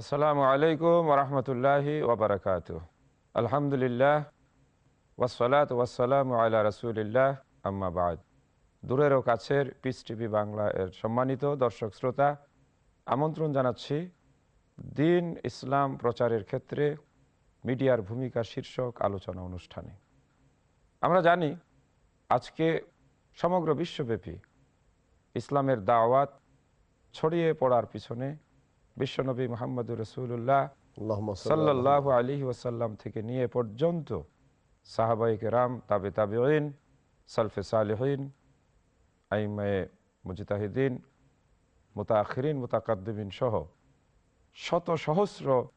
আসসালামু আলাইকুম রহমতুল্লাহি ওবরাকাত আলহামদুলিল্লাহ ওয়াসালাত ওয়াসালাম আলা রসুলিল্লাহ আম্মাবাদ দূরের ও কাছের পিস টিভি বাংলা এর সম্মানিত দর্শক শ্রোতা, আমন্ত্রণ জানাচ্ছি দিন ইসলাম প্রচারের ক্ষেত্রে মিডিয়ার ভূমিকা শীর্ষক আলোচনা অনুষ্ঠানে। আমরা জানি আজকে সমগ্র বিশ্বব্যাপী ইসলামের দাওয়াত ছড়িয়ে পড়ার পিছনে বিশ্বনবী মোহাম্মদুর রসুল্লাহ সাল্লাহ আলী ওয়াসাল্লাম থেকে নিয়ে পর্যন্ত সাহাবাইক রাম তাবে তাবেইন সালফে সালেহীন আইমায়ে মুজিতাহিদিন মুতাখিরিন মুতাকাদ্দিবিন সহ শত সহস্র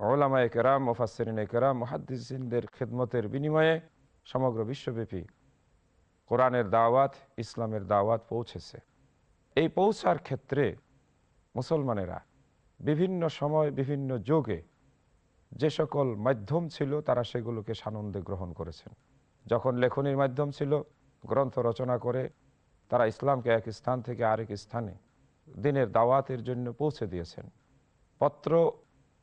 ওলামায় কেরাম মোফাসরিন কেরাম মহাদ্দিসিনদের খেদমতের বিনিময়ে সমগ্র বিশ্বব্যাপী কোরআনের দাওয়াত ইসলামের দাওয়াত পৌঁছেছে। এই পৌঁছার ক্ষেত্রে মুসলমানেরা বিভিন্ন সময়, বিভিন্ন যুগে যে সকল মাধ্যম ছিল, তারা সেগুলোকে সানন্দে গ্রহণ করেছেন। যখন লেখনির মাধ্যম ছিল, গ্রন্থ রচনা করে তারা ইসলামকে এক স্থান থেকে আরেক স্থানে দিনের দাওয়াতের জন্য পৌঁছে দিয়েছেন। পত্র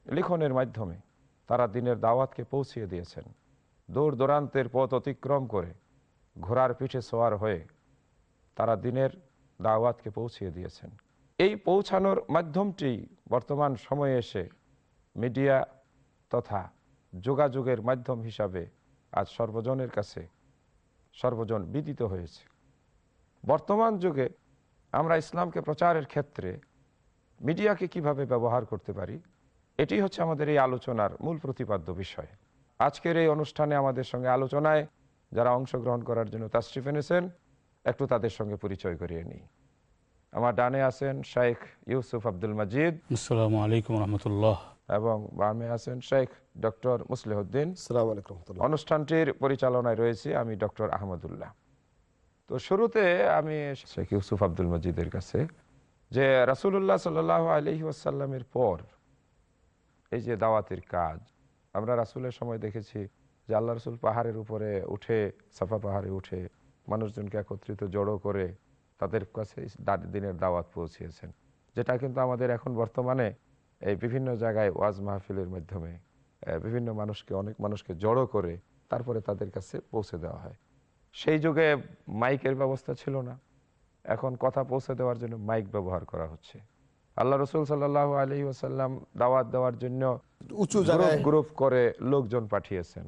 লিখনের মাধ্যমে তারা দিনের দাওয়াতকে পৌঁছিয়ে দিয়েছেন। দূর দূরান্তের পথ অতিক্রম করে ঘোড়ার পিঠে সোয়ার হয়ে তারা দিনের দাওয়াতকে পৌঁছিয়ে দিয়েছেন। এই পৌঁছানোর মাধ্যমটি বর্তমান সময়ে এসে মিডিয়া তথা যোগাযোগের মাধ্যম হিসাবে আজ সর্বজনের কাছে সর্বজন বিদিত হয়েছে। বর্তমান যুগে আমরা ইসলামকে প্রচারের ক্ষেত্রে মিডিয়াকে কীভাবে ব্যবহার করতে পারি, এটি হচ্ছে আমাদের এই আলোচনার মূল প্রতিপাদ্য বিষয়। আজকের এই অনুষ্ঠানে আমাদের সঙ্গে আলোচনায় যারা অংশগ্রহণ করার জন্য তাশরিফ এনেছেন, একটু তাদের সঙ্গে পরিচয় করিয়ে নিই। আমার ডানে আছেন শাইখ ইউসুফ আব্দুল মজিদ। আসসালামু আলাইকুম রহমতুল্লাহ। এবং বামে আছেন শেখ ডক্টর মুসলিহদ্দিন। অনুষ্ঠানটির পরিচালনায় রয়েছি আমি ডক্টর আহমদুল্লাহ। তো শুরুতে আমি শেখ ইউসুফ আব্দুল মজিদের কাছে যে রাসুল্লাহ সাল আলহি ওয়াসাল্লামের পর এই যে দাওয়াতের কাজ আমরা রাসুলের সময় দেখেছি যে আল্লাহ রসুল পাহাড়ের উপরে উঠে সাফা পাহাড়ে উঠে মানুষজনকে একত্রিত জড়ো করে তাদের কাছে দিনের দাওয়াত পৌঁছিয়েছেন যেটা কিন্তু আমাদের এখন বর্তমানে এই বিভিন্ন জায়গায় ওয়াজ মাহফিলের মাধ্যমে বিভিন্ন মানুষকে অনেক মানুষকে জড়ো করে তারপরে তাদের কাছে পৌঁছে দেওয়া হয়। সেই যুগে মাইকের ব্যবস্থা ছিল না। এখন কথা পৌঁছে দেওয়ার জন্য মাইক ব্যবহার করা হচ্ছে। আল্লাহ রসুল সাল্লাহ আলী ওসাল্লাম দাওয়াত দেওয়ার জন্য উঁচু জায়গায় গ্রুপ করে লোকজন পাঠিয়েছেন।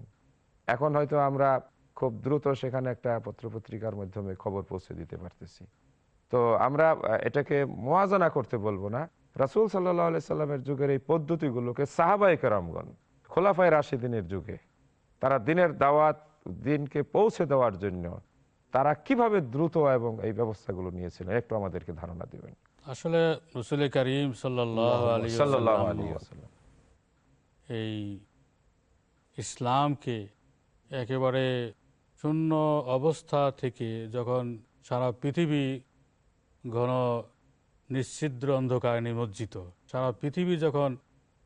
এখন হয়তো আমরা খুব দ্রুত সেখানে একটা পত্রপত্রিকার মাধ্যমে খবর পৌঁছে দিতে পারতেছি। তো আমরা এটাকে মোয়াজানা করতে বলব না। রাসুল সাল্লাহ সাল্লামের যুগের এই পদ্ধতিগুলোকে সাহাবাই কেরামগণ খোলাফায় রাশিদিনের যুগে তারা দিনের দাওয়াত দিনকে পৌঁছে দেওয়ার জন্য তারা কীভাবে দ্রুত এবং এই ব্যবস্থাগুলো নিয়েছিলেন? একটু আমাদেরকে ধারণা দিবেন। আসলে রসুল করিম আসাল্লাম এই ইসলামকে একেবারে শূন্য অবস্থা থেকে যখন সারা পৃথিবী ঘন নিশ্চিদ্র অন্ধকার নিমজ্জিত সারা পৃথিবী যখন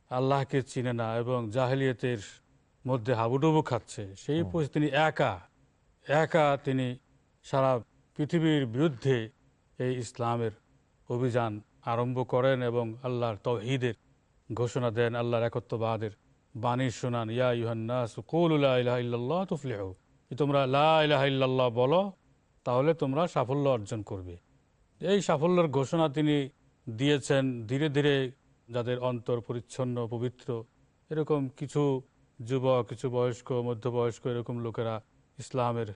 আল্লাহকে চিনে না এবং জাহেলিয়তের মধ্যে হাবুডুবু খাচ্ছে সেই পরিস্থিতি তিনি একা একা তিনি সারা পৃথিবীর বিরুদ্ধে এই ইসলামের অভিযান আরম্ভ করেন এবং আল্লাহর তহিদের ঘোষণা দেন আল্লাহর একত্ববাদের বাণী শোনান ইয়া ইহান্নাস কৌল্লাহ তুফলেহ। তোমরা লাহ বলো, তাহলে তোমরা সাফল্য অর্জন করবে। এই সাফল্যের ঘোষণা তিনি দিয়েছেন ধীরে ধীরে যাদের অন্তর পরিচ্ছন্ন, পবিত্র। এরকম কিছু যুবক, কিছু বয়স্ক, মধ্যবয়স্ক, এরকম লোকেরা ইসলামের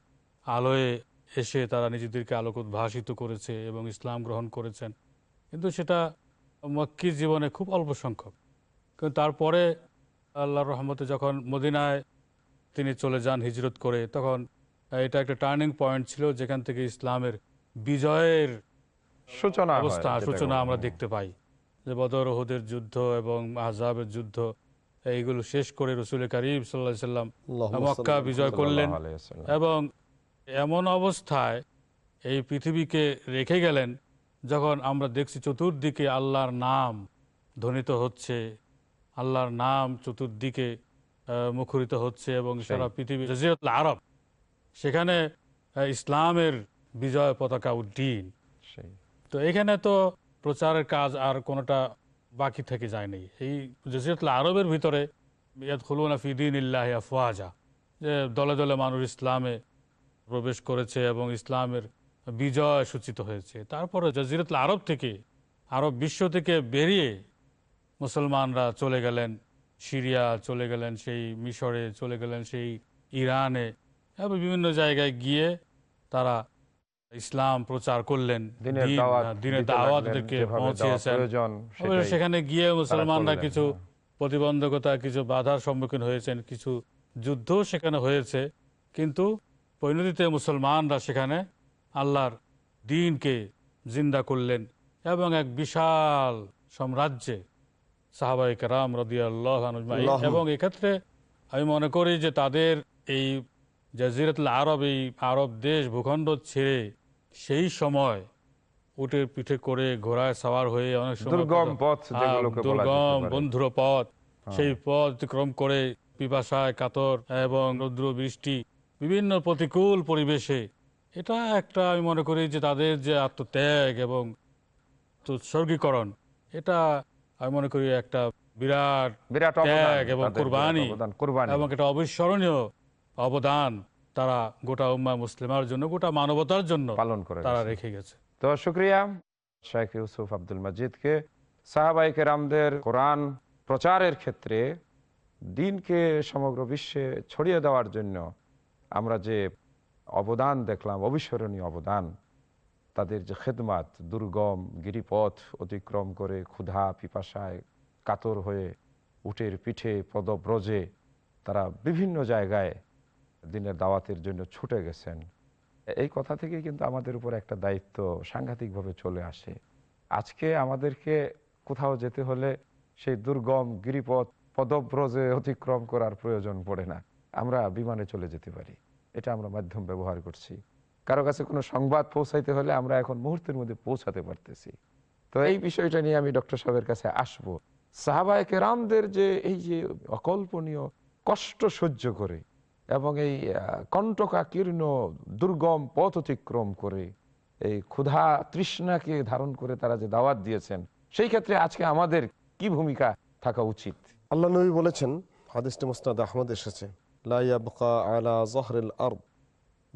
আলোয় এসে তারা নিজেদেরকে আলোক উদ্ভাসিত করেছে এবং ইসলাম গ্রহণ করেছেন। কিন্তু সেটা মক্কির জীবনে খুব অল্প সংখ্যক। কিন্তু তারপরে আল্লাহর রহমতে যখন মদিনায় তিনি চলে যান হিজরত করে। তখন এটা একটা টার্নিং পয়েন্ট ছিল যেখান থেকে ইসলামের বিজয়ের সূচনা অবস্থা সূচনা আমরা দেখতে পাই। যে বদর ওহুদের যুদ্ধ এবং আহজাবের যুদ্ধ এইগুলো শেষ করে রসুল করিম সাল্লাহ সাল্লাম মক্কা বিজয় করলেন এবং এমন অবস্থায় এই পৃথিবীকে রেখে গেলেন যখন আমরা দেখছি চতুর্দিকে আল্লাহর নাম ধ্বনিত হচ্ছে। আল্লাহর নাম চতুর্দিকে মুখরিত হচ্ছে এবং সারা পৃথিবী আরব সেখানে ইসলামের বিজয় পতাকা উড্ডীন তো এখানে তো প্রচারের কাজ আর কোনোটা বাকি থেকে যায়নি। এই জজিরাতুল আরবের ভিতরে ইয়াদ খুলুনা ফিদিন ইল্লাহ আফওয়াজা যে দলে দলে মানুষ ইসলামে প্রবেশ করেছে এবং ইসলামের বিজয় সূচিত হয়েছে। তারপরে জজিরাতুল আরব থেকে আরব বিশ্ব থেকে বেরিয়ে মুসলমানরা চলে গেলেন সিরিয়া চলে গেলেন সেই মিশরে চলে গেলেন সেই ইরানে এবং বিভিন্ন জায়গায় গিয়ে তারা ইসলাম প্রচার করলেন। দিনের দিন, দাওয়াত আহ, দিনের দিতে দাওয়াত লাগলেন, ওদেরকে যেভাবে দেওয়া পৌঁছিয়েছেন সেখানে গিয়ে মুসলমানরা কিছু হ্যাঁ। প্রতিবন্ধকতা কিছু বাধার সম্মুখীন হয়েছেন কিছু যুদ্ধ সেখানে হয়েছে। কিন্তু পরিণতিতে মুসলমানরা সেখানে আল্লাহর দিনকে জিন্দা করলেন এবং এক বিশাল সাম্রাজ্যে সাহাবাই কারাম রদিয়াল্লাহ এবং এক্ষেত্রে আমি মনে করি যে তাদের এই জাজিরাতুল আরব এই আরব দেশ ভূখণ্ড ছেড়ে সেই সময় উটের পিঠে করে ঘোড়ায় সাওয়ার হয়ে অনেক সময় দুর্গম পথ হ্যাঁ, দুর্গম বন্ধুর পথ সেই পথ অতিক্রম করে পিপাসায় কাতর এবং রৌদ্র বৃষ্টি বিভিন্ন প্রতিকূল পরিবেশে। এটা একটা আমি মনে করি যে তাদের যে আত্মত্যাগ এবং উৎসর্গীকরণ এটা আমি মনে করি একটা বিরাট বিরাট ত্যাগ এবং কুরবানি এবং এটা অবিস্মরণীয় অবদান তারা গোটা উম্মা মুসলিমার জন্য গোটা মানবতার জন্য পালন করে তারা। রেখে গেছে। তো শুক্রিয়া শেখ ইউসুফ আব্দুল মজিদকে। সাহাবাই কেরামদের কোরআন প্রচারের ক্ষেত্রে দিনকে সমগ্র বিশ্বে ছড়িয়ে দেওয়ার জন্য আমরা যে অবদান দেখলাম অবিস্মরণীয় অবদান তাদের যে খেদমাত, দুর্গম, গিরিপথ অতিক্রম করে ক্ষুধা পিপাসায় কাতর হয়ে উটের পিঠে পদব্রজে তারা বিভিন্ন জায়গায় দিনের দাওয়াতের জন্য ছুটে গেছেন। এই কথা থেকে কিন্তু আমাদের উপর একটা দায়িত্ব সাংঘাতিকভাবে চলে আসে। আজকে আমাদেরকে কোথাও যেতে হলে সেই দুর্গম গিরিপথ পদব্রজে অতিক্রম করার প্রয়োজন পড়ে না। আমরা বিমানে চলে যেতে পারি। এটা আমরা মাধ্যম ব্যবহার করছি। কারও কাছে কোনো সংবাদ পৌঁছাইতে হলে আমরা এখন মুহূর্তের মধ্যে পৌঁছাতে পারতেছি। তো এই বিষয়টা নিয়ে আমি ডক্টর সাহেবের কাছে আসব। সাহাবায় কেরামদের যে এই যে অকল্পনীয় কষ্ট সহ্য করে এবং এই কণ্টকাকীর্ণ দুর্গম পথ অতিক্রম করে, এই ক্ষুধা তৃষ্ণাকে ধারণ করে তারা যে দাওয়াত দিয়েছেন, সেই ক্ষেত্রে আজকে আমাদের কি ভূমিকা থাকা উচিত? আল্লাহ নবী বলেছেন, হাদিসটি মুস্তাদ আহমদ এসেছে, লা ইয়াবকা আলা জহরিল আরব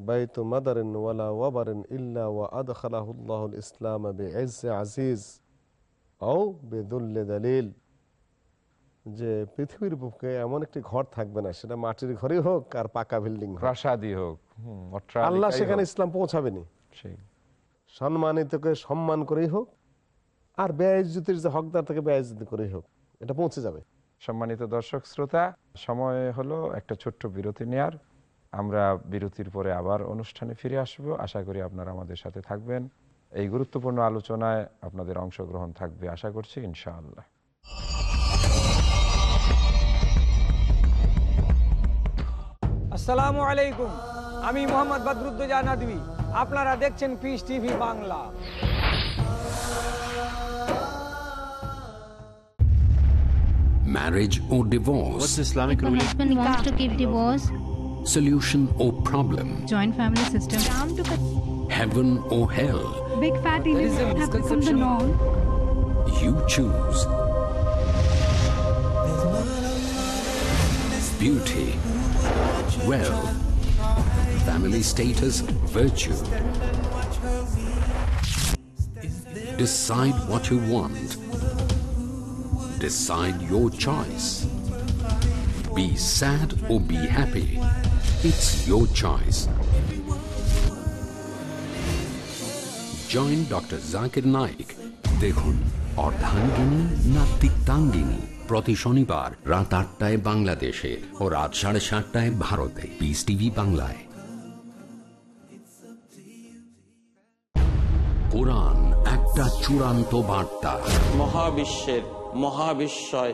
বাইতু মাদারিন ওয়ালা ওয়াবারিন ইল্লা ওয়া আদখালাহু আল্লাহুল ইসলাম বিইজ্জি আজিজ আও বিদুল্লি দালিল। যে পৃথিবীর বুকে এমন একটি ঘর থাকবে না সেটা মাটির ঘরই হোক আর পাকা বিল্ডিং হোক। প্রাসাদই হোক আল্লাহ সেখানে ইসলাম পৌঁছাবেনি। সম্মানিতকে সম্মান করেই হোক আর ব্যয়জ্যোতির যে হকদার থেকে ব্যয়জ্যোতি করেই হোক এটা পৌঁছে যাবে। সম্মানিত দর্শক শ্রোতা সময় হলো একটা ছোট্ট বিরতি নেয়ার। আমরা বিরতির পরে আবার অনুষ্ঠানে ফিরে আসব। আশা করি আপনারা আমাদের সাথে থাকবেন। এই গুরুত্বপূর্ণ আলোচনায় আপনাদের অংশগ্রহণ থাকবে আশা করছি ইনশাআল্লাহ। আসসালামু আলাইকুম। আমি মোহাম্মদ বদরুদ্দোজা নদী আপনারা দেখছেন Peace TV Bangla. Marriage or divorce, What's Islamic ruling? husband wants to give divorce, solution or problem, joint family system. down to heaven or hell, Big fat events have become the norm. you choose. Beauty, wealth, family status, virtue. Decide what you want. Decide your choice. Be sad or be happy. It's your choice. Join doctor Zakir Naik দেখুন অর্ধাঙ্গিনী না তিক্তাঙ্গিনী প্রতি শনিবার রাত আটটায় বাংলাদেশে ও রাত সাড়ে সাতটায় ভারতে পিস টিভি বাংলায় কোরআন একটা চূড়ান্ত বার্তা মহাবিশ্বের মহাবিস্ময়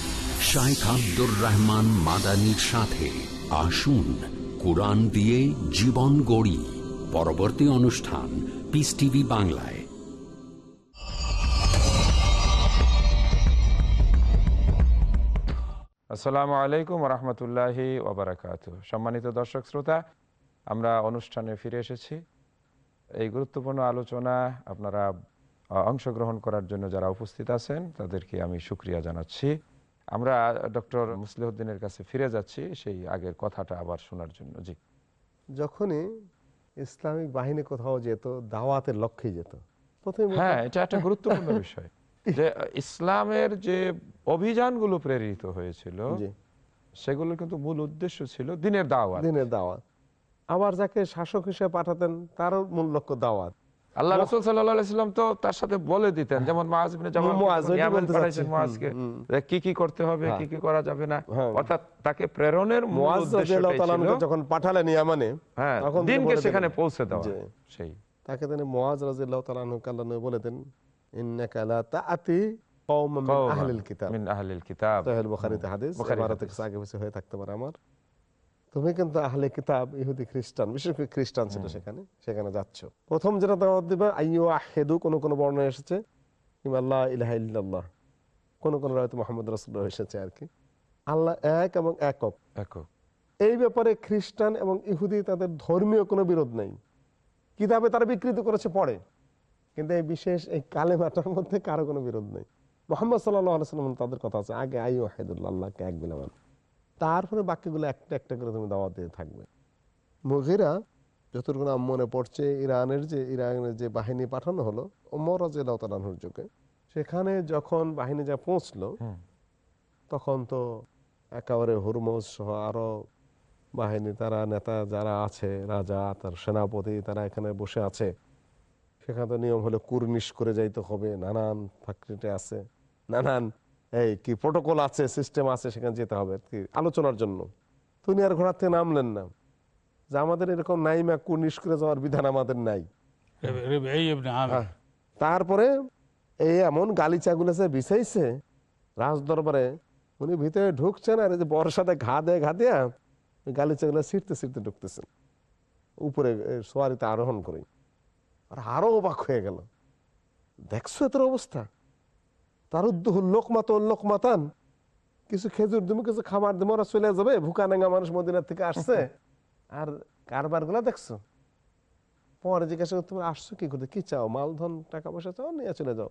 শাইখ আব্দুর রহমান মাদানির সাথে আসুন, কোরআন দিয়ে জীবন গড়ি। পরবর্তী অনুষ্ঠান পিস টিভি বাংলায়। আসসালামু আলাইকুম রহমতুল্লাহি ওবরাকাত সম্মানিত দর্শক শ্রোতা, আমরা অনুষ্ঠানে ফিরে এসেছি। এই গুরুত্বপূর্ণ আলোচনা আপনারা অংশগ্রহণ করার জন্য যারা উপস্থিত আছেন, তাদেরকে আমি সুক্রিয়া জানাচ্ছি। আমরা ডক্টর মুসলিহদ্দিনের কাছে ফিরে যাচ্ছি সেই আগের কথাটা আবার শোনার জন্য। জি। যখনই ইসলামিক বাহিনী কোথাও যেত দাওয়াতের লক্ষ্যে যেত প্রথমে হ্যাঁ এটা একটা গুরুত্বপূর্ণ বিষয় যে ইসলামের যে অভিযানগুলো প্রেরিত হয়েছিল জি। সেগুলোর কিন্তু মূল উদ্দেশ্য ছিল দিনের দাওয়াত। দিনের দাওয়াত। আবার যাকে শাসক হিসেবে পাঠাতেন তারও মূল লক্ষ্য দাওয়াত। আল্লাহ রসুল সাল্লাম তো তার সাথে বলে দিতেন যেমন কি কি করতে হবে হ্যাঁ। কি কি করা যাবে না হ্যাঁ। অর্থাৎ তাকে প্রেরণের যখন পাঠালেন ইয়ামানে হ্যাঁ তখন দিনকে সেখানে পৌঁছে দেওয়া সেই। তাকে তিনি আল্লাহ নবী বলে দেন ইন্নাকা লা তাআতি মিন মিন আহলিল কিতাব। সহিহ বুখারীতে হাদিস বুখারী ইবারতে হাদিস। কিছু আগে পিছে হয়ে থাকতে পারে আমার তুমি কিন্তু আহলে কিতাব ইহুদি খ্রিস্টান বিশেষ করে খ্রিস্টান ছিল সেখানে সেখানে যাচ্ছ। প্রথম যেটা দাওয়াত দিবে আইয়ু আহেদু কোন কোন বর্ণনা এসেছে কিংবা আল্লাহ ইলাহা ইল্লাল্লাহ। কোন কোন রায়তে মোহাম্মদ রাসূলুল্লাহ এসেছে আর কি। আল্লাহ এক এবং একক। একক। এই ব্যাপারে খ্রিস্টান এবং ইহুদি তাদের ধর্মীয় কোনো বিরোধ নেই। কিতাবে তারা বিকৃত করেছে পড়ে কিন্তু এই বিশেষ এই কালেমাটার মধ্যে কারও কোনো বিরোধ নেই। মোহাম্মদ সাল্লাহ আলাইসাল্লাম তাদের কথা আছে আগে আই ওয়াহিদুল্লাহ আল্লাহকে এক বিলামান তারপরে বাক্যগুলো একটা একটা করে তুমি দাওয়াত দিয়ে থাকবে। মুগিরা যতটুকু নাম মনে পড়ছে ইরানের যে ইরানের যে বাহিনী পাঠানো হলো রাজিয়ালহুর যুগে সেখানে যখন বাহিনী যা পৌঁছলো তখন তো একেবারে হুরমুজ সহ আরও বাহিনী তারা নেতা যারা আছে রাজা তার সেনাপতি তারা এখানে বসে আছে। সেখানে তো নিয়ম হলো কুর্নিশ করে যাইতে হবে নানান ফ্যাক্টরিতে আছে নানান এই কি প্রোটোকল আছে সিস্টেম আছে সেখানে যেতে হবে কি আলোচনার জন্য। তুমি আর ঘোড়ার থেকে নামলেন না। যে আমাদের এরকম নাই মা কুর্নিশ করে যাওয়ার বিধান আমাদের নাই। হ্যাঁ। তারপরে এই এমন গালিচাগুলো সে বিছাইছে রাজ দরবারে উনি ভিতরে ঢুকছেন আর এই যে বর্ষাতে ঘা দেয় ঘা দেয়া গালিচাগুলো ছিঁড়তে ছিঁড়তে ঢুকতেছেন। উপরে সোয়ারিতে আরোহণ করে আর আরও অবাক হয়ে গেল। দেখছ এত অবস্থা? তার উদ্যোগ লোকমাত লোকমাতান। কিছু খেজুর তুমি কিছু খাবার দিমো ওরা চলে যাবে। ভুকা নেঙ্গা মানুষ মদিনার থেকে আসছে। আর কারবারগুলা দেখছ? পরে জিজ্ঞাসা করতে আসছো কি করতে কি চাও? মালধন টাকা পয়সা চাও? নিয়ে চলে যাও।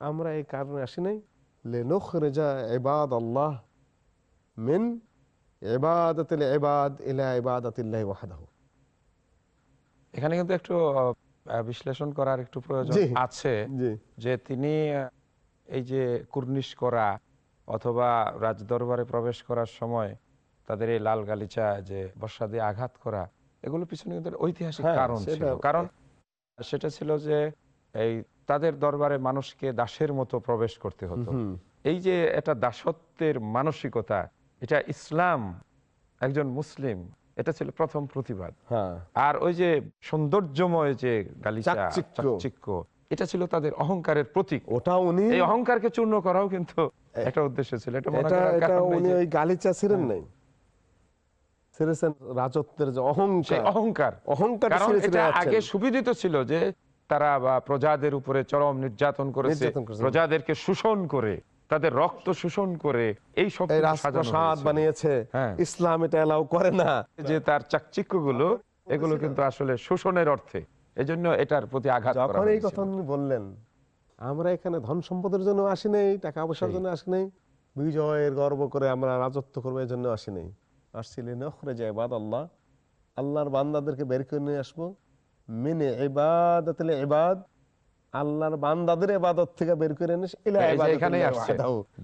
আমরা এই কারণে আসি নাই। লেনুখরেজা এবাদ আল্লাহ মিন এবাদাতিল এবাদ ইলা ইবাদাতিল্লাহি ওয়াহদাহু। এখানে কিন্তু একটু বিশ্লেষণ করার একটু প্রয়োজন আছে যে তিনি এই যে কুর্নিশ করা অথবা রাজদরবারে প্রবেশ করার সময় তাদের এই লাল গালিচা যে বর্ষা দিয়ে আঘাত করা এগুলো পিছনে কিন্তু ঐতিহাসিক হ্যাঁ, কারণ ছিল। কারণ সেটা ছিল যে এই তাদের দরবারে মানুষকে দাসের মতো প্রবেশ করতে হতো। এই যে এটা দাসত্বের মানসিকতা এটা ইসলাম একজন মুসলিম এটা ছিল প্রথম প্রতিবাদ। হ্যাঁ। আর ওই যে সৌন্দর্যময় যে গালিচা চাকচিক্য। এটা ছিল তাদের অহংকারের প্রতীক। ওটা উনি এই অহংকারকে চূর্ণ করাও কিন্তু একটা উদ্দেশ্য ছিল। এটা উনি ওই গালিচা ছিলেন নাই? ছেড়েছেন রাজত্বের যে অহংকার। অহংকার। অহংকার কারণ এটা আগে সুবিদিত ছিল যে তারা বা প্রজাদের উপরে চরম নির্যাতন করেছে। প্রজাদেরকে শোষণ করে। তাদের রক্ত শোষণ করে এই সব হয়েছিল। বানিয়েছে হ্যাঁ। ইসলাম এটা এলাও করে না যে তার চাকচিক্যগুলো এগুলো কিন্তু আসলে শোষণের অর্থে এজন্য এটার প্রতি আঘাত যখন এই কথা বললেন আমরা এখানে ধন সম্পদের জন্য আসি নাই টাকা পয়সার। জন্য আসি নাই বিজয়ের গর্ব করে আমরা রাজত্ব করব এই জন্য আসি নাই আসছিলেন নখরে যায় বাদ আল্লাহ আল্লাহর বান্দাদেরকে বের করে নিয়ে আসব মেনে এবাদ এবাদ আল্লাহর বান্দাদের এবাদত থেকে বের করে এনে এই এখানেই আসছে।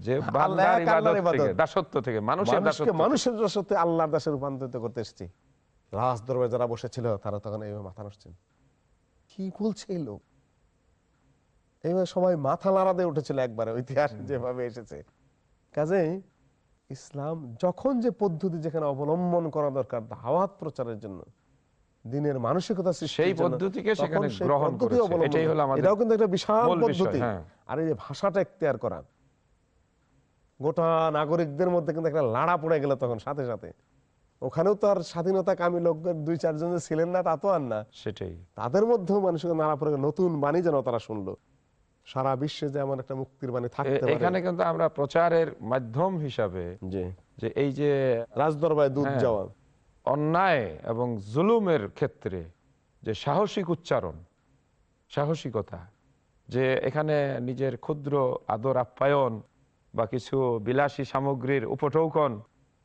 যে বান্দার ইবাদত থেকে দাসত্ব থেকে মানুষের দাসত্ব মানুষের দাসত্বে আল্লাহর দাসে রূপান্তরিত করতে এসেছি। রাজ দরবারে যারা বসেছিল তারা তখন এইভাবে মাথা নড়ছেন। কি বলছে এই লোক? এইভাবে সবাই মাথা নাড়া দিয়ে উঠেছিল একবারে ইতিহাস যেভাবে এসেছে। কাজেই ইসলাম যখন যে পদ্ধতি যেখানে অবলম্বন করা দরকার দাওয়াত প্রচারের জন্য দিনের মানসিকতা সেই পদ্ধতিকে সেখানে গ্রহণ করেছে। এটাই হলো আমাদের এটাও কিন্তু একটা বিশাল পদ্ধতি। হ্যাঁ। আর এই যে ভাষাটা এখতিয়ার করা গোটা নাগরিকদের মধ্যে কিন্তু একটা লাড়া পড়ে গেল তখন সাথে সাথে। ওখানেও তো আর স্বাধীনতা কামী লোকদের দুই চারজন যে ছিলেন না তা তো আর না। সেটাই। তাদের মধ্যেও মানুষের নাড়া পড়ে নতুন বাণী যেন তারা শুনলো। সারা বিশ্বে যে এমন একটা মুক্তির বাণী থাকতে এখানে কিন্তু আমরা প্রচারের মাধ্যম হিসাবে যে এই যে রাজদরবারে দুধ হ্যাঁ, যাওয়া অন্যায় এবং জুলুমের ক্ষেত্রে যে সাহসিক উচ্চারণ, সাহসিকতা, যে এখানে নিজের ক্ষুদ্র আদর আপ্যায়ন বা কিছু বিলাসী সামগ্রীর উপটৌকন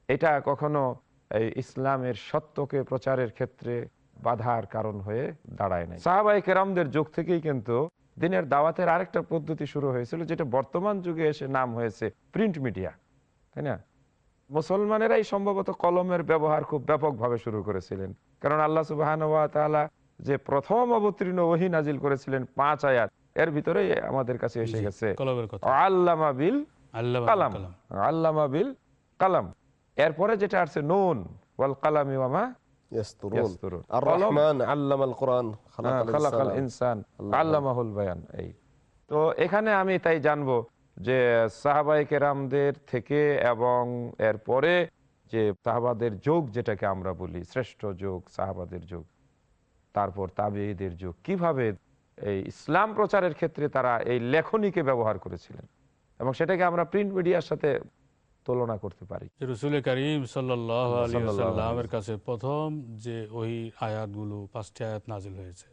এটা কখনো এই ইসলামের সত্যকে প্রচারের ক্ষেত্রে বাধার কারণ হয়ে দাঁড়ায় নাই। সাহাবাই কেরামদের যুগ থেকেই কিন্তু দিনের দাওয়াতের আরেকটা পদ্ধতি শুরু হয়েছিল, যেটা বর্তমান যুগে এসে নাম হয়েছে প্রিন্ট মিডিয়া, তাই না? মুসলমানেরাই সম্ভবত কলমের ব্যবহার খুব ব্যাপকভাবে শুরু করেছিলেন। কারণ আল্লাহ সুবাহান যে প্রথম অবতীর্ণ ওহি নাজিল করেছিলেন পাঁচ আয়াত এর ভিতরে আমাদের কাছে এসে গেছে আল্লামা বিল কালাম। আল্লামা বিল কালাম। এরপরে যেটা আসছে নুন ওয়াল কালামি ওয়ামা হ্যাঁ, খালাকাল ইনসান। আল্লামাহুল বায়ান এই। তো এখানে আমি তাই জানব যে সাহাবাই কেরামদের থেকে এবং এরপরে যে সাহাবাদের যুগ যেটাকে আমরা বলি শ্রেষ্ঠ যুগ সাহাবাদের যুগ তারপর তাবেঈদের যুগ কীভাবে এই ইসলাম প্রচারের ক্ষেত্রে তারা এই লেখনীকে ব্যবহার করেছিলেন এবং সেটাকে আমরা প্রিন্ট মিডিয়ার সাথে তুলনা করতে পারি। রসুল করিম সাল্লামের কাছে প্রথম যে ওই আয়াতগুলো পাঁচটি আয়াত নাজিল হয়েছে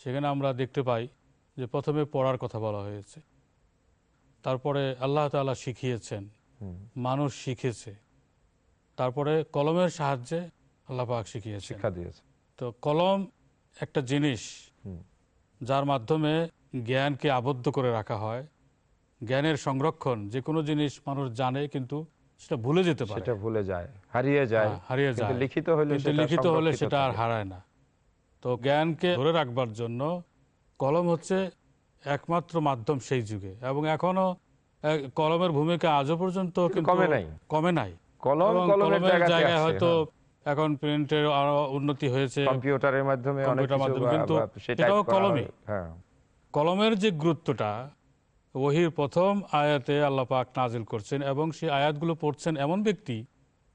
সেখানে আমরা দেখতে পাই যে প্রথমে পড়ার কথা বলা হয়েছে। তারপরে আল্লাহ তাআলা শিখিয়েছেন। মানুষ শিখেছে। তারপরে কলমের সাহায্যে আল্লাহ পাক শিখিয়েছেন। শিক্ষা দিয়েছে। তো কলম একটা জিনিস যার মাধ্যমে জ্ঞানকে আবদ্ধ করে রাখা হয়। জ্ঞানের সংরক্ষণ যে কোনো জিনিস মানুষ জানে কিন্তু সেটা ভুলে যেতে পারে। সেটা ভুলে যায় হারিয়ে যায়। হ্যাঁ, হারিয়ে যায়। লিখিত হলে সেটা লিখিত হলে সেটা আর হারায় না। তো জ্ঞানকে ধরে রাখবার জন্য কলম হচ্ছে একমাত্র মাধ্যম সেই যুগে এবং এখনও কলমের ভূমিকা আজও পর্যন্ত কমে নাই। কমে নাই কলম কলমের জায়গায় হয়তো হ্যাঁ। এখন প্রিন্টের আরও উন্নতি হয়েছে কম্পিউটারের মাধ্যমে কিন্তু সেটাও কলমই। হয়। কলমের যে গুরুত্বটা ওহির প্রথম আয়াতে আল্লাহ পাক নাজিল করছেন এবং সেই আয়াতগুলো পড়ছেন এমন ব্যক্তি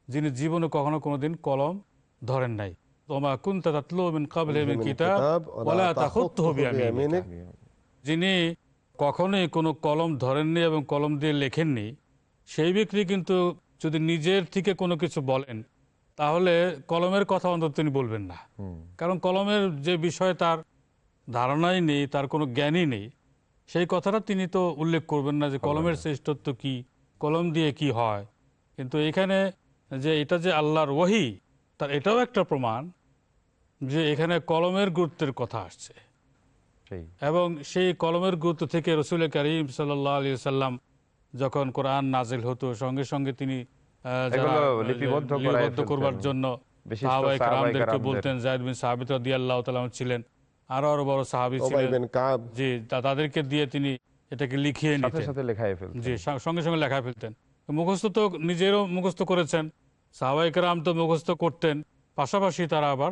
যিনি জীবনে কখনো কোনোদিন কলম ধরেন নাই তোমা কুনতা তাতলু মিন ক্বাবলিহি মিন কিতাব ওয়ালা বিয়ামিনিকা। যিনি কখনোই কোনো কলম ধরেননি এবং কলম দিয়ে লেখেননি সেই ব্যক্তি কিন্তু যদি নিজের থেকে কোনো কিছু বলেন তাহলে কলমের কথা অন্তত তিনি বলবেন না। কারণ কলমের যে বিষয়ে তার ধারণাই নেই তার কোনো জ্ঞানই নেই। সেই কথাটা তিনি তো উল্লেখ করবেন না যে কলমের শ্রেষ্ঠত্ব কি কলম দিয়ে কি হয়। কিন্তু এখানে যে এটা যে আল্লাহর ওহি তার এটাও একটা প্রমাণ যে এখানে কলমের গুরুত্বের কথা আসছে। এবং সেই কলমের গুরুত্ব থেকে রসুল করিম সাল্লাহ আলী সাল্লাম যখন কোরআন নাজিল হতো সঙ্গে সঙ্গে তিনি লিপিবদ্ধ করবার জন্য। বলতেন জায়দ বিন সাহাবিত রাদিয়াল্লাহু তাআলা ছিলেন আরও আরও বড় সাহাবী ছিলেন। জি তাদেরকে দিয়ে তিনি এটাকে লিখিয়ে নিতেন। সাথে লেখায় ফেলতেন। জি সঙ্গে সঙ্গে লেখা ফেলতেন। মুখস্থ তো নিজেরও মুখস্থ করেছেন সাহাবাই কারাম তো মুখস্থ করতেন পাশাপাশি তারা আবার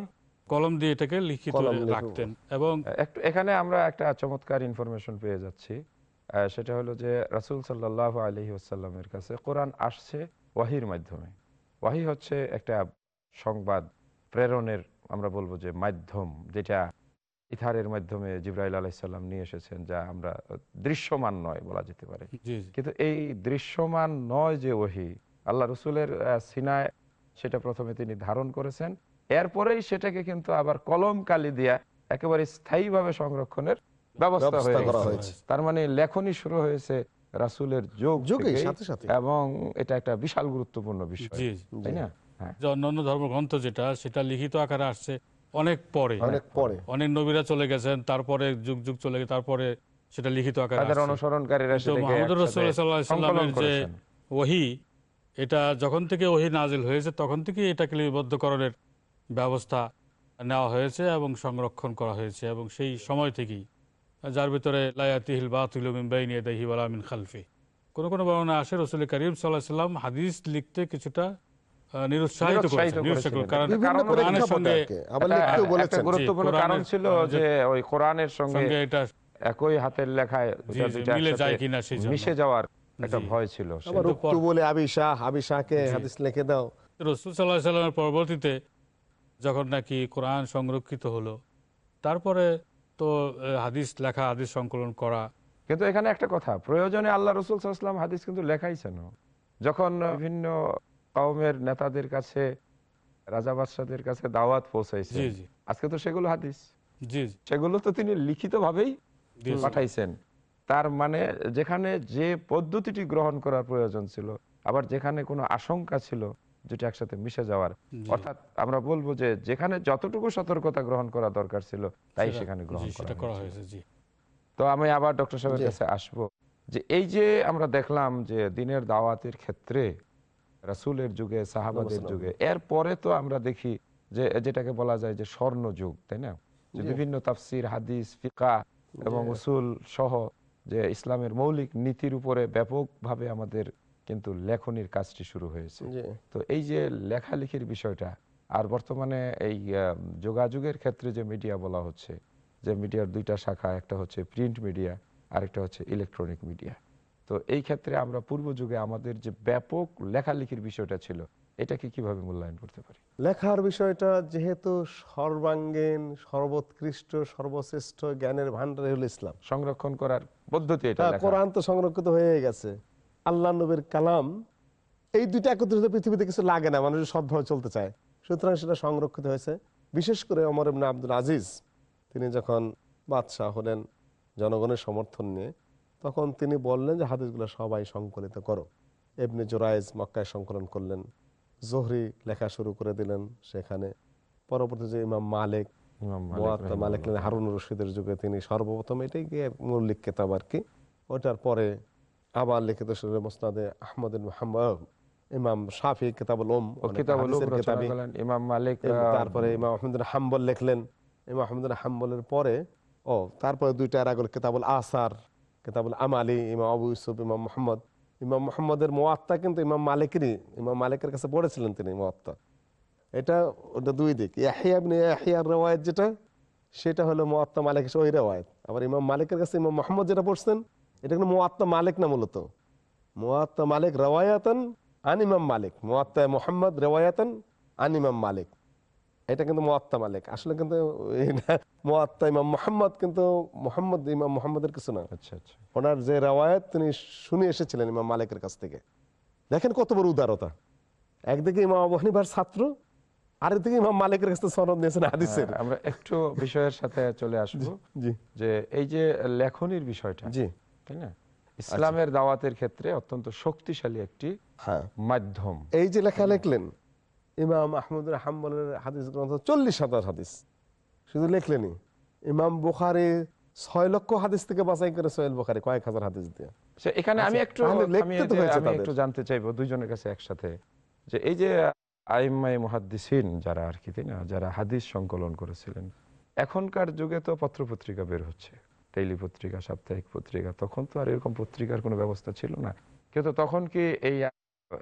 কলম দিয়ে এটাকে লিখিত রাখতেন এবং একটু এখানে আমরা একটা চমৎকার ইনফরমেশন পেয়ে যাচ্ছি। সেটা হলো যে রাসূল সাল্লাল্লাহু আলাইহি ওয়াসাল্লামের কাছে কোরআন আসছে ওয়াহির মাধ্যমে। ওয়াহি হচ্ছে একটা সংবাদ প্রেরণের আমরা বলব যে মাধ্যম যেটা ইথারের মাধ্যমে জিব্রাইল আলাইসাল্লাম নিয়ে এসেছেন যা আমরা দৃশ্যমান নয় বলা যেতে পারে। কিন্তু এই দৃশ্যমান নয় যে ওহি আল্লাহ রসুলের সিনায় সেটা প্রথমে তিনি ধারণ করেছেন। এরপরেই সেটাকে কিন্তু আবার কলম কালি দিয়া একেবারে স্থায়ীভাবে সংরক্ষণের ব্যবস্থা হয়ে। হয়েছে। তার মানে লেখনী শুরু হয়েছে রাসুলের যোগ যুগেই, থেকেই সাথে সাথে। এবং এটা একটা বিশাল গুরুত্বপূর্ণ বিষয়। তাই না? হ্যাঁ। যে অন্যান্য ধর্মগ্রন্থ যেটা সেটা লিখিত আকারে আসছে অনেক পরে। অনেক পরে। অনেক নবীরা চলে গেছেন তারপরে যুগ যুগ চলে গেছে তারপরে সেটা লিখিত আকারে তাদের অনুসরণকারীরা যে ওহি এটা যখন থেকে ওহি নাজিল হয়েছে তখন থেকে এটাকে লিপিবদ্ধকরণের ব্যবস্থা নেওয়া হয়েছে এবং সংরক্ষণ করা হয়েছে এবং সেই সময় থেকেই যার ভিতরে লায়াতিহিল বাতিল মিন দেহি ওয়ালা মিন খালফি। কোন কোন বর্ণনা আসে রসুল করিম সাল্লাহ সাল্লাম হাদিস লিখতে কিছুটা নিরুৎসাহিত। কারণ কোরআনের সঙ্গে একটা- গুরুত্বপূর্ণ কারণ ছিল যে- ওই কোরআনের সঙ্গে সঙ্গে এটা একই হাতের লেখায় মিলে যায় কিনা সেই মিশে যাওয়ার একটা ভয় ছিল। বলে আবি শাহ আবি শাহকে জি। হাদিস লিখে দাও। রসুল সাল্লাহ সাল্লামের পরবর্তীতে যখন নাকি কোরআন সংরক্ষিত হলো তারপরে তো হাদিস লেখা হাদিস সংকলন করা। কিন্তু এখানে একটা কথা প্রয়োজনে আল্লাহ রসুল সাল্লাম হাদিস কিন্তু লেখাইছেন যখন বিভিন্ন কওমের নেতাদের কাছে রাজা বাদশাদের কাছে দাওয়াত পৌঁছাইছে আজকে তো সেগুলো হাদিস। সেগুলো তো তিনি লিখিত ভাবেই পাঠাইছেন। তার মানে যেখানে যে পদ্ধতিটি গ্রহণ করার প্রয়োজন ছিল আবার যেখানে কোনো আশঙ্কা ছিল যেটা একসাথে মিশে যাওয়ার। অর্থাৎ আমরা বলব যে যেখানে যতটুকু সতর্কতা গ্রহণ করা দরকার ছিল তাই সেখানে গ্রহণ করা করা হয়েছে। হয়েছে তো আমি আবার ডক্টর সাহেবের কাছে আসব যে এই যে আমরা দেখলাম যে দিনের দাওয়াতের ক্ষেত্রে রাসূলের যুগে সাহাবাদের যুগে এর পরে তো আমরা দেখি যে যেটাকে বলা যায় যে স্বর্ণ যুগ তাই না? যে বিভিন্ন তাফসির হাদিস ফিকা এবং। উসুল সহ যে ইসলামের মৌলিক নীতির উপরে ব্যাপকভাবে আমাদের কিন্তু লেখনির কাজটি শুরু হয়েছে। তো এই যে লেখালেখির বিষয়টা আর বর্তমানে এই যোগাযোগের ক্ষেত্রে যে মিডিয়া বলা হচ্ছে যে মিডিয়ার দুইটা শাখা একটা হচ্ছে প্রিন্ট মিডিয়া আরেকটা হচ্ছে ইলেকট্রনিক মিডিয়া। তো এই ক্ষেত্রে আমরা পূর্ব যুগে আমাদের যে ব্যাপক লেখালেখির বিষয়টা ছিল এটাকে কীভাবে মূল্যায়ন করতে পারি? লেখার বিষয়টা যেহেতু সর্বাঙ্গীন সর্বোৎকৃষ্ট সর্বশ্রেষ্ঠ জ্ঞানের ভান্ডারে হলো ইসলাম। সংরক্ষণ করার পদ্ধতি এটা হ্যাঁ, কোরআন তো সংরক্ষিত হয়ে গেছে। আল্লাহ নবীর কালাম এই দুইটা একত্রিত পৃথিবীতে কিছু লাগে না মানুষ সৎভাবে চলতে চায়। সুতরাং সেটা সংরক্ষিত হয়েছে। বিশেষ করে অমর ইবনে আব্দুল আজিজ তিনি যখন বাদশাহ হলেন জনগণের সমর্থন নিয়ে তখন তিনি বললেন যে হাদিসগুলো সবাই সংকলিত করো। এমনি জোরাইজ মক্কায় সংকলন করলেন। জোহরি লেখা শুরু করে দিলেন সেখানে। পরবর্তী যে ইমাম মালিক মালিক। হারুন রশিদের যুগে তিনি সর্বপ্রথম এটাই গিয়ে মৌলিক কেতাব আর কি ওটার পরে আবার লিখিত সুরে মোসনাদে আহমদ মোহাম্মদ ইমাম শাফি কেতাবুল ওম কিতাবুল ইমাম মালিক তারপরে ইমাম আহমদুল হাম্বল লিখলেন। ইমাম আহমদুল হাম্বলের পরে ও তারপরে দুইটা কেতাবুল আসার কেতাবুল আমালি ইমাম আবু ইউসুফ ইমাম মোহাম্মদ। ইমাম মোহাম্মদের মোয়াত্তা কিন্তু ইমাম মালিকেরই ইমাম মালিকের কাছে পড়েছিলেন তিনি মোয়াত্তা। এটা ওটা দুই দিক ইয়াহিয়া ইবনে ইয়াহিয়ার রেওয়ায়ত যেটা সেটা হলো মোয়াত্তা মালিক ওই রেওয়ায়ত। আবার ইমাম মালিকের কাছে ইমাম মোহাম্মদ যেটা পড়ছেন এটা কিন্তু মোয়াত্তা মালিক না মূলত। মোয়াত্তা মালিক রেওয়ায়াতান আন ইমাম মালিক। মোয়াত্তা মোহাম্মদ রেওয়ায়াতান আন ইমাম মালিক। এটা কিন্তু মোয়াত্তা মালিক। আসলে কিন্তু মোয়াত্তা ইমাম মোহাম্মদ কিন্তু মোহাম্মদ ইমাম মোহাম্মদের কিছু না। আচ্ছা আচ্ছা। ওনার যে রেওয়ায়ত তিনি শুনে এসেছিলেন ইমাম মালিকের কাছ থেকে। দেখেন কত বড় উদারতা। একদিকে ইমাম আবু হানিফার ছাত্র আরেকদিকে ইমাম মালিকের কাছ সনদ নিয়েছেন হাদিসের। হ্যাঁ, আমরা একটু বিষয়ের সাথে চলে আসব। জি। যে এই যে লেখনির বিষয়টা জি। তাই না? ইসলামের দাওয়াতের ক্ষেত্রে অত্যন্ত শক্তিশালী একটি হ্যাঁ। মাধ্যম। এই যে লেখা লিখলেন ইমাম আহমদুল হাম্বলের হাদিস গ্রন্থ চল্লিশ হাজার হাদিস। শুধু লিখলেনি ইমাম বুখারি ছয় লক্ষ হাদিস থেকে বাছাই করে সোহেল বুখারি কয়েক হাজার হাদিস দিয়ে। এখানে আমি আচ্ছা, একটু আমি। একটু জানতে চাইব দুইজনের কাছে একসাথে যে এই যে আইম্মাই মুহাদ্দিসিন যারা আর কি তাই না? যারা হাদিস সংকলন করেছিলেন এখনকার যুগে তো পত্রপত্রিকা বের হচ্ছে। ডেইলি পত্রিকা, সাপ্তাহিক পত্রিকা, তখন তো আর এরকম পত্রিকার কোনো ব্যবস্থা ছিল না। কিন্তু তখন কি এই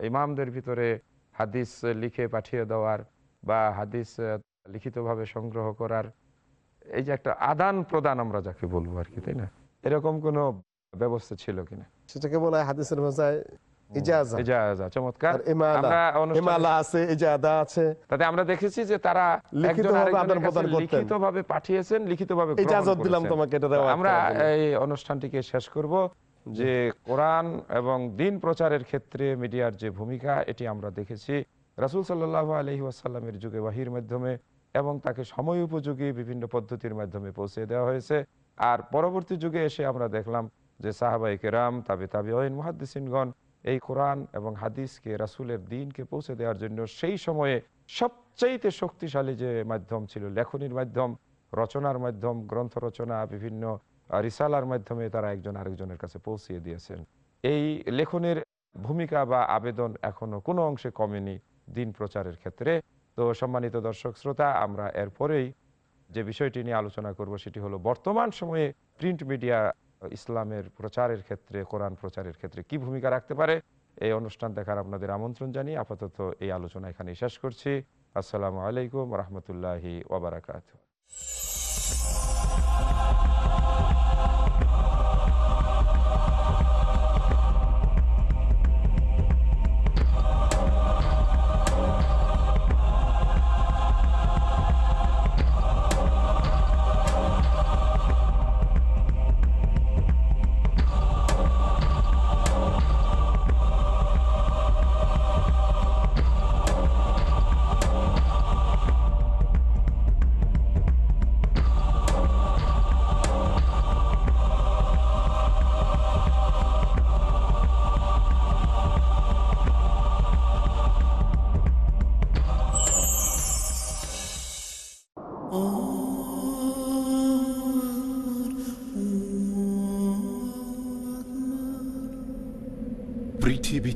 ইমামদের ভিতরে হাদিস লিখে পাঠিয়ে দেওয়ার বা হাদিস লিখিতভাবে সংগ্রহ করার এই যে একটা আদান প্রদান আমরা যাকে বলব আর কি, তাই না? এরকম কোনো ব্যবস্থা ছিল কিনা সেটাকে বলা হাদিসের ভাষায় ইজাজা। ইজাজা, চমৎকার। আমরা ইমালা আছে ইজাদা আছে। তাতে আমরা দেখেছি যে তারা লিখিতভাবে আদান প্রদান করতেন। লিখিতভাবে পাঠিয়েছেন লিখিতভাবে ইজাজত দিলাম তোমাকে এটা রেওয়ায়াত আমরা এই অনুষ্ঠানটিকে শেষ করব যে কোরআন এবং দিন প্রচারের ক্ষেত্রে মিডিয়ার যে ভূমিকা এটি আমরা দেখেছি। রাসুল সাল্লাহ আলহি ওয়াসাল্লামের যুগে ওয়াহির মাধ্যমে এবং তাকে সময় উপযোগী বিভিন্ন পদ্ধতির মাধ্যমে পৌঁছে দেওয়া হয়েছে। আর পরবর্তী যুগে এসে আমরা দেখলাম যে সাহাবাই কেরাম তাবে তাবি মুহাদ্দিসিনগণ এই কোরআন এবং হাদিসকে, রাসুলের দিনকে পৌঁছে দেওয়ার জন্য সেই সময়ে সবচাইতে শক্তিশালী যে মাধ্যম ছিল, লেখনির মাধ্যম, রচনার মাধ্যম, গ্রন্থ রচনা, বিভিন্ন রিসালার মাধ্যমে তারা একজন আরেকজনের কাছে পৌঁছিয়ে দিয়েছেন। এই লেখনের ভূমিকা বা আবেদন এখনও কোনো অংশে কমেনি দিন প্রচারের ক্ষেত্রে। তো সম্মানিত দর্শক, শ্রোতা, আমরা এরপরেই যে বিষয়টি নিয়ে আলোচনা করব সেটি হলো বর্তমান সময়ে প্রিন্ট মিডিয়া ইসলামের প্রচারের ক্ষেত্রে, কোরআন প্রচারের ক্ষেত্রে কি ভূমিকা রাখতে পারে? এই অনুষ্ঠান দেখার আপনাদের আমন্ত্রণ জানিয়ে আপাতত এই আলোচনা এখানে শেষ করছি। আসসালামু আলাইকুম রহমতুল্লাহি ওবরাকাত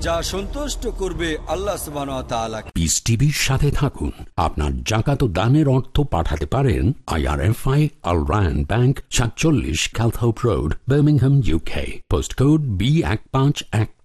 যা সন্তুষ্ট করবে আল্লাহ পিস টিভির সাথে থাকুন। আপনার জাকাত দানের অর্থ পাঠাতে পারেন আইআরএফআই আল রায়ন ব্যাংক সাতচল্লিশ Calthorpe road Birmingham UK post code B এক পাঁচ এক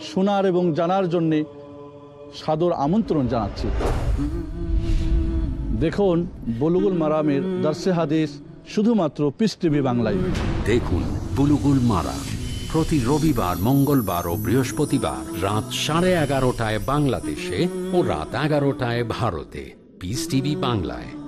শোনার এবং জানার জন্যে সাদর আমন্ত্রণ জানাচ্ছি। দেখুন, বলুগুল মারামের দর্শে হাদিস শুধুমাত্র পিস টিভি বাংলায়। দেখুন বুলুগুল মারা প্রতি রবিবার, মঙ্গলবার ও বৃহস্পতিবার রাত সাড়ে এগারোটায় বাংলাদেশে ও রাত এগারোটায় ভারতে। পিস টিভি বাংলায়।